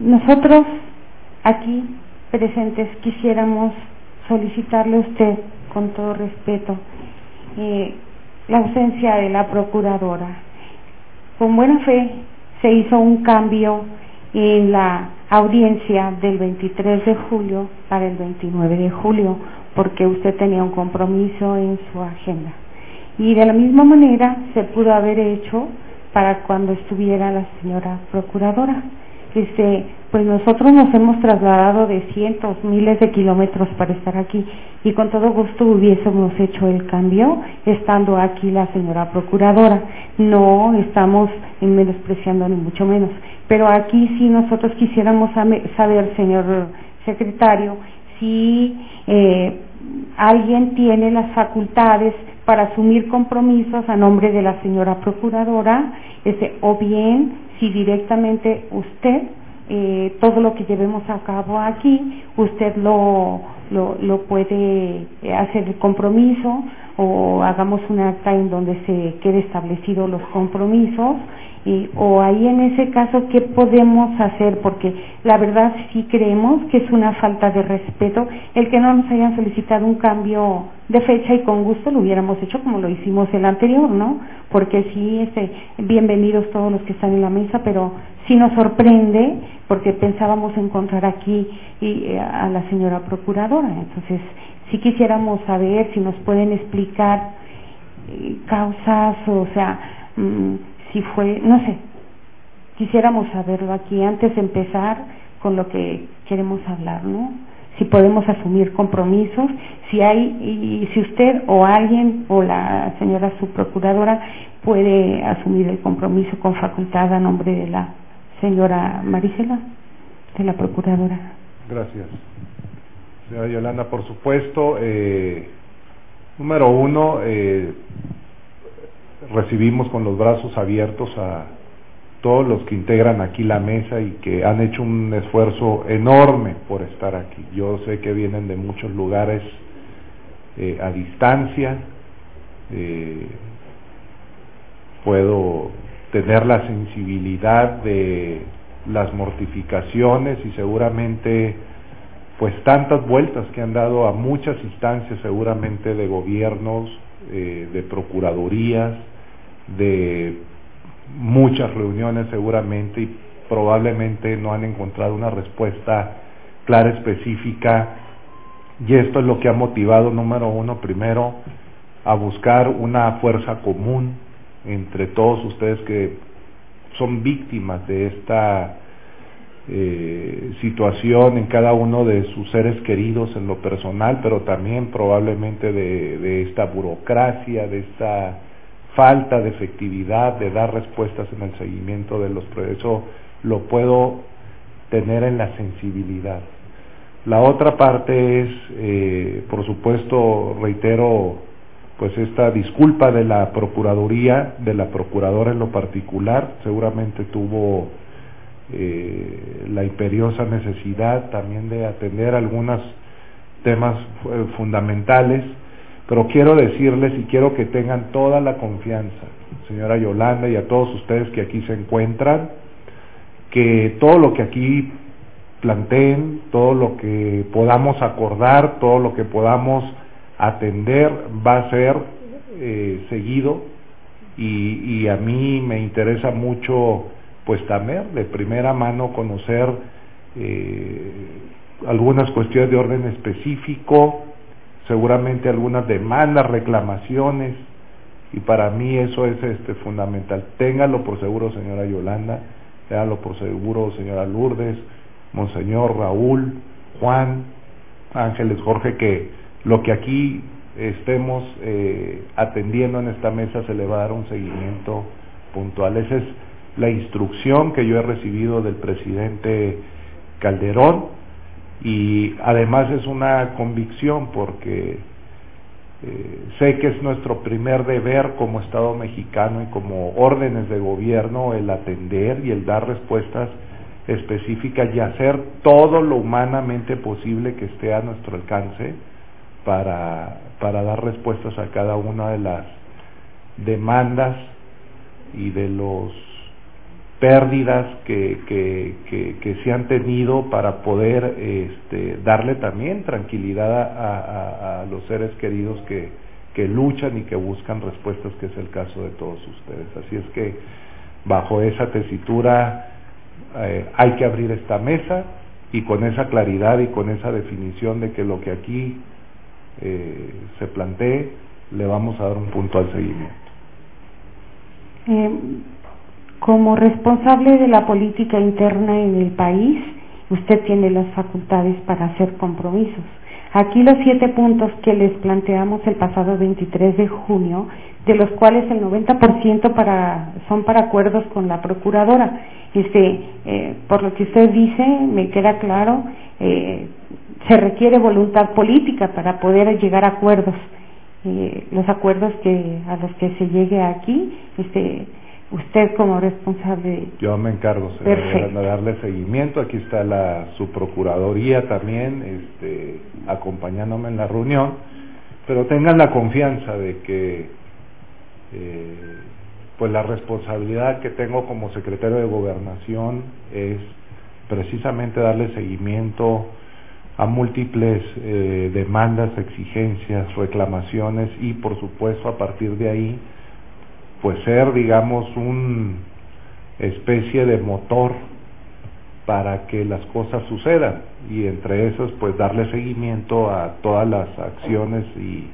nosotros aquí presentes quisiéramos solicitarle a usted, con todo respeto, eh, la ausencia de la procuradora. Con buena fe se hizo un cambio en la audiencia del 23 de julio para el 29 de julio, porque usted tenía un compromiso en su agenda. Y de la misma manera se pudo haber hecho para cuando estuviera la señora procuradora. Este, pues nosotros nos hemos trasladado de cientos, miles de kilómetros para estar aquí y con todo gusto hubiésemos hecho el cambio estando aquí la señora procuradora. No estamos menospreciando ni mucho menos, pero aquí sí nosotros quisiéramos saber, señor secretario, si eh, alguien tiene las facultades para asumir compromisos a nombre de la señora procuradora, ese, o bien si directamente usted eh, todo lo que llevemos a cabo aquí, usted lo, lo, lo puede hacer el compromiso o hagamos un acta en donde se quede establecido los compromisos o ahí en ese caso qué podemos hacer porque la verdad sí creemos que es una falta de respeto el que no nos hayan solicitado un cambio de fecha y con gusto lo hubiéramos hecho como lo hicimos el anterior no porque sí este bienvenidos todos los que están en la mesa pero sí nos sorprende porque pensábamos encontrar aquí y, a la señora procuradora. Entonces sí quisiéramos saber si nos pueden explicar eh, causas o sea mm, si fue, no sé, quisiéramos saberlo aquí antes de empezar con lo que queremos hablar, ¿no? Si podemos asumir compromisos, si hay, y si usted o alguien o la señora subprocuradora puede asumir el compromiso con facultad a nombre de la señora Marisela, de la procuradora. Gracias. Señora Yolanda, por supuesto, eh, número uno, eh, recibimos con los brazos abiertos a todos los que integran aquí la mesa y que han hecho un esfuerzo enorme por estar aquí. Yo sé que vienen de muchos lugares eh, a distancia, eh, puedo tener la sensibilidad de las mortificaciones y seguramente pues tantas vueltas que han dado a muchas instancias seguramente de gobiernos, eh, de procuradurías, de muchas reuniones seguramente y probablemente no han encontrado una respuesta clara, específica, y esto es lo que ha motivado, número uno, primero, a buscar una fuerza común entre todos ustedes que son víctimas de esta eh, situación en cada uno de sus seres queridos en lo personal, pero también probablemente de, de esta burocracia, de esta falta de efectividad de dar respuestas en el seguimiento de los procesos, lo puedo tener en la sensibilidad. La otra parte es, eh, por supuesto, reitero, pues esta disculpa de la Procuraduría, de la Procuradora en lo particular, seguramente tuvo eh, la imperiosa necesidad también de atender algunos temas eh, fundamentales pero quiero decirles y quiero que tengan toda la confianza, señora Yolanda, y a todos ustedes que aquí se encuentran, que todo lo que aquí planteen, todo lo que podamos acordar, todo lo que podamos atender va a ser eh, seguido. Y, a mí me interesa mucho pues también de primera mano conocer eh, algunas cuestiones de orden específico, seguramente algunas demandas, reclamaciones, y para mí eso es este fundamental. Ténganlo por seguro, señora Yolanda, ténganlo por seguro, señora Lourdes, Monseñor Raúl, Juan, Ángeles, Jorge, que lo que aquí estemos eh, atendiendo en esta mesa se le va a dar un seguimiento puntual. Esa es la instrucción que yo he recibido del presidente Calderón y además es una convicción porque eh, sé que es nuestro primer deber como Estado mexicano y como órdenes de gobierno el atender y el dar respuestas específicas y hacer todo lo humanamente posible que esté a nuestro alcance para, para dar respuestas a cada una de las demandas y de los pérdidas que, que, que, se han tenido para poder este, darle también tranquilidad a, los seres queridos que, que luchan y que buscan respuestas, que es el caso de todos ustedes. Así es que bajo esa tesitura eh, hay que abrir esta mesa y con esa claridad y con esa definición de que lo que aquí eh, se plantee le vamos a dar un punto al seguimiento. Eh, como responsable de la política interna en el país, usted tiene las facultades para hacer compromisos. Aquí los siete puntos que les planteamos el pasado 23 de junio, de los cuales el 90% para, son para acuerdos con la procuradora. Este, eh, por lo que usted dice, me queda claro, eh, se requiere voluntad política para poder llegar a acuerdos. Eh, los acuerdos que a los que se llegue aquí, este, usted como responsable. Yo me encargo de darle seguimiento. Aquí está la su procuraduría también, este, acompañándome en la reunión. Pero tengan la confianza de que, eh, pues la responsabilidad que tengo como secretario de gobernación es precisamente darle seguimiento a múltiples eh, demandas, exigencias, reclamaciones y por supuesto a partir de ahí pues ser, digamos, un especie de motor para que las cosas sucedan. Y entre esos pues darle seguimiento a todas las acciones y,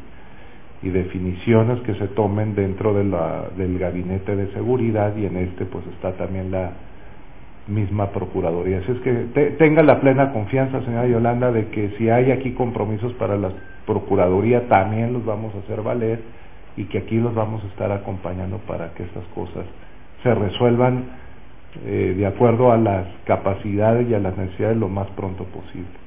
y definiciones que se tomen dentro del gabinete de seguridad. Y en este pues está también la misma procuraduría. Así es que tenga la plena confianza, señora Yolanda, de que si hay aquí compromisos para la procuraduría también los vamos a hacer valer y que aquí los vamos a estar acompañando para que estas cosas se resuelvan eh, de acuerdo a las capacidades y a las necesidades lo más pronto posible.